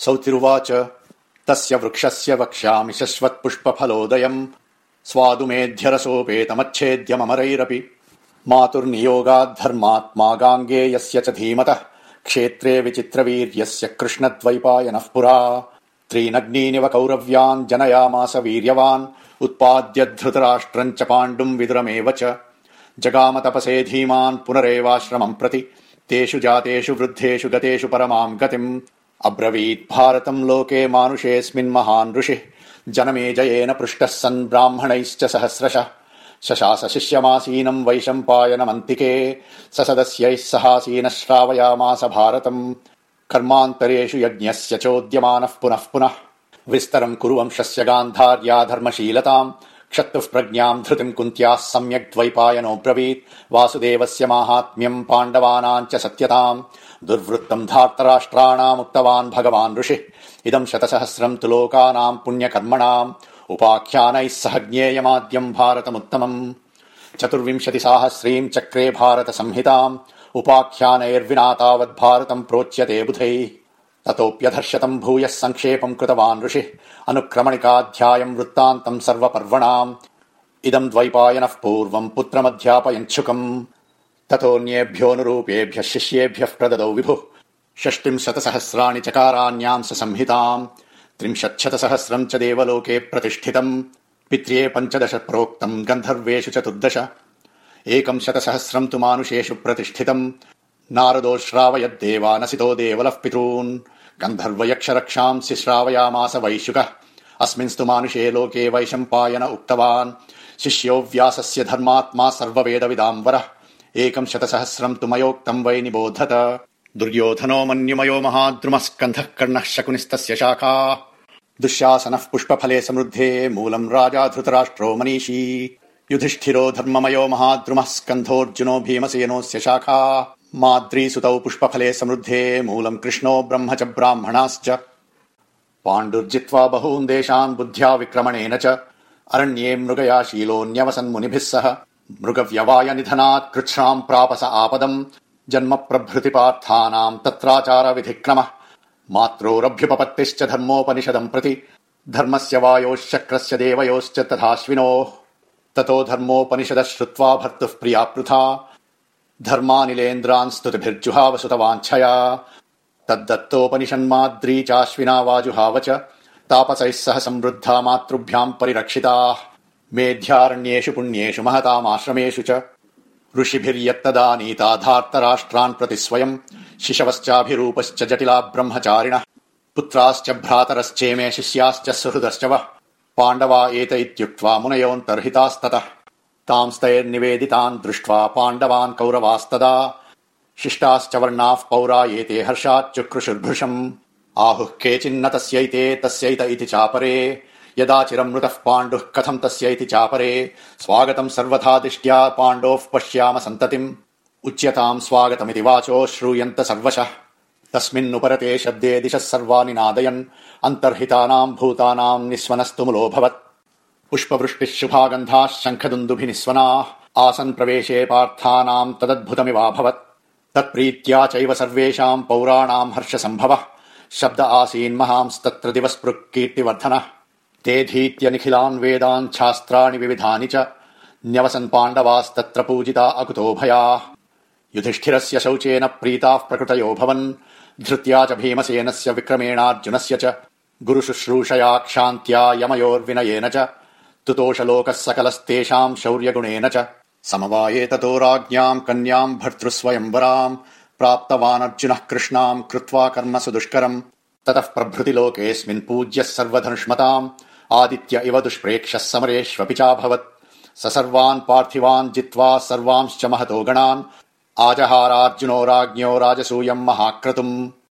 सौतिरुवाच। तस्य वृक्षस्य वक्ष्यामि शश्वत्पुष्पफलोदयम्। स्वादुमेध्यरसोपेतमच्छेद्यममरैरपि। मातुर्नियोगाद्धर्मात्मा गाङ्गेयस्य च धीमतः। क्षेत्रे विचित्रवीर्यस्य कृष्णद्वैपायनः पुरा। त्रीनग्नीनिव कौरव्यान् जनयामास वीर्यवान्। उत्पाद्य धृतराष्ट्रम् च पाण्डुम् विदुरमेव च। जगाम तपसे धीमान् पुनरेवाश्रमम् प्रति। तेषु जातेषु वृद्धेषु गतेषु परमाम् गतिम् अब्रवीत् भारतम् लोके मानुषेऽस्मिन् महान् ऋषिः। जनमेजयेन पृष्टः सन् ब्राह्मणैश्च सहस्रशः। शशास शिष्यमासीनम् वैशम्पायनमन्तिके। स सदस्यैः सहासीनः श्रावयामास भारतम् कर्मान्तरेषु यज्ञस्य चोद्यमानः पुनः पुनः। विस्तरम् कुरु वंशस्य गान्धार्या धर्मशीलताम् क्षत्तुः प्रज्ञाम् धृतिम् कुन्त्याः सम्यक् द्वैपायनोऽब्रवीत् वासुदेवस्य माहात्म्यम् पाण्डवानाम् च सत्यताम्। दुर्वृत्तम् धार्तराष्ट्राणामुक्तवान् भगवान् ऋषिः। इदम् शतसहस्रम् तु लोकानाम् पुण्यकर्मणाम्। उपाख्यानैः सह ज्ञेयमाद्यम् भारतमुत्तमम्। चतुर्विंशति साहस्रीम् चक्रे भारत संहिताम् उपाख्यानैर्विना तावद्भारतम् प्रोच्यते बुधैः ततोऽप्यधर्शतम् भूयः सङ्क्षेपम् कृतवान् ऋषिः। अनुक्रमणिकाध्यायम् वृत्तान्तम् सर्वपर्वणाम्। इदम् द्वैपायनः पूर्वम् पुत्रमध्यापयञ्छुकम्। ततोऽन्येभ्योऽनुरूपेभ्यः शिष्येभ्यः प्रददौ विभुः। षष्टिम् शतसहस्राणि चकाराण्याम् स संहिताम् त्रिंशच्छतसहस्रम् च देवलोके प्रतिष्ठितम्। पित्र्ये पञ्चदश प्रोक्तम् गन्धर्वेषु चतुर्दश। एकम् शतसहस्रम् तु मानुषेषु प्रतिष्ठितम् नारदो श्रावयद्देवानसितो देवलः पितॄन्। गन्धर्वयक्षरक्षांसि श्रावयामास वैशुकः। अस्मिंस्तु मानुषे लोके वैशम्पायन उक्तवान्। शिष्यो व्यासस्य धर्मात्मा सर्ववेदविदाम् वरः एकम् शतसहस्रम् तु मयोक्तम् वै निबोधत। दुर्योधनो मन्युमयो महाद्रुमस्कन्धः कर्णः शकुनिस्तस्य शाखा। दुःशासनः पुष्पफले समृद्धे मूलम् राजा धृतराष्ट्रो मनीषी। युधिष्ठिरो धर्ममयो महाद्रुमः स्कन्धोऽर्जुनो भीमसेनोऽस्य शाखा। माद्रीसुतौ पुष्पफले समृद्धे मूलम् कृष्णो ब्रह्म च ब्राह्मणाश्च। पाण्डुर्जित्वा बहून् देशान् बुद्ध्या विक्रमणेन च। अरण्ये मृगया शीलोऽन्यवसन्मुनिभिः सह। मृगव्यवाय निधनात् कृच्छ्राम् प्रापस आपदम्। जन्म प्रभृतिपार्थानाम् तत्राचार विधिक्रमः। मात्रोरभ्युपपत्तिश्च धर्मोपनिषदम् प्रति। धर्मस्य वायोश्चक्रस्य देवयोश्च तथाश्विनोः। ततो धर्मोपनिषदः श्रुत्वा भर्तुः प्रिया पृथा धर्मानिलेन्द्रान् स्तुतिभिर्जुहावसुतवाञ्छया। तद्दत्तोपनिषन्माद्री चाश्विना वाजुहाव च। तापसैः सह समृद्धा मातृभ्याम् परिरक्षिताः। मेध्यारण्येषु पुण्येषु महतामाश्रमेषु च। ऋषिभिर्यत्तदानीता धार्तराष्ट्रान् प्रति स्वयम् शिशवश्चाभिरूपश्च जटिला ब्रह्मचारिणः। पुत्राश्च भ्रातरश्चेमे शिष्याश्च सुहृदश्च वः पाण्डवा एत इत्युक्त्वा मुनयोऽन्तर्हितास्ततः तांस्तैर्निवेदितान् दृष्ट्वा पाण्डवान् कौरवास्तदा। शिष्टाश्च वर्णाः पौरा एते हर्षाच्चुक्रुशुर्भृशम् आहुः केचिन्न तस्यैते तस्यैत इति चापरे। यदा चिरमृतः पाण्डुः कथम् तस्य इति चापरे। स्वागतम् सर्वथा दिष्ट्या पाण्डोः पश्याम सन्ततिम्। उच्यताम् स्वागतमिति वाचो श्रूयन्त सर्वशः। तस्मिन्नुपरते शब्दे दिशः सर्वाणि नादयन्। अन्तर्हितानाम् भूतानाम् निःस्वनस्तुमुलोऽभवत् पुष्पवृष्टिः शुभागन्धाः शङ्खदुन्दुभि निःस्वनाः आसन् प्रवेशे पार्थानाम् तदद्भुतमिवाभवत्। तत्प्रीत्या चैव सर्वेषाम् पौराणाम् हर्षसम्भवः। शब्द आसीन्महांस्तत्र दिवस्पृक् कीर्तिवर्धनः ते निखिलान् वेदान् शास्त्राणि विविधानि च। न्यवसन् पाण्डवास्तत्र पूजिता अकुतोभयाः युधिष्ठिरस्य शौचेन प्रीताः प्रकृतयो भवन्। धृत्या च भीमसेनस्य विक्रमेणार्जुनस्य च। गुरुशुश्रूषया क्षान्त्या यमयोर्विनयेन च तुतोषलोकः सकलस्तेषाम् शौर्यगुणेन च। समवाये ततो राज्ञाम् कन्याम् भर्तृस्वयम्वराम् प्राप्तवानर्जुनः कृष्णाम् कृत्वा कर्मसु दुष्करम् ततः प्रभृति लोकेऽस्मिन् पूज्यः सर्वधनुष्मताम्। आदित्य इव दुष्प्रेक्षः समरेष्वपि चाभवत्। स सर्वान् पार्थिवान् जित्वा सर्वांश्च महतो गणान्। आजहारार्जुनो राज्ञो राजसूयम् महाक्रतुम्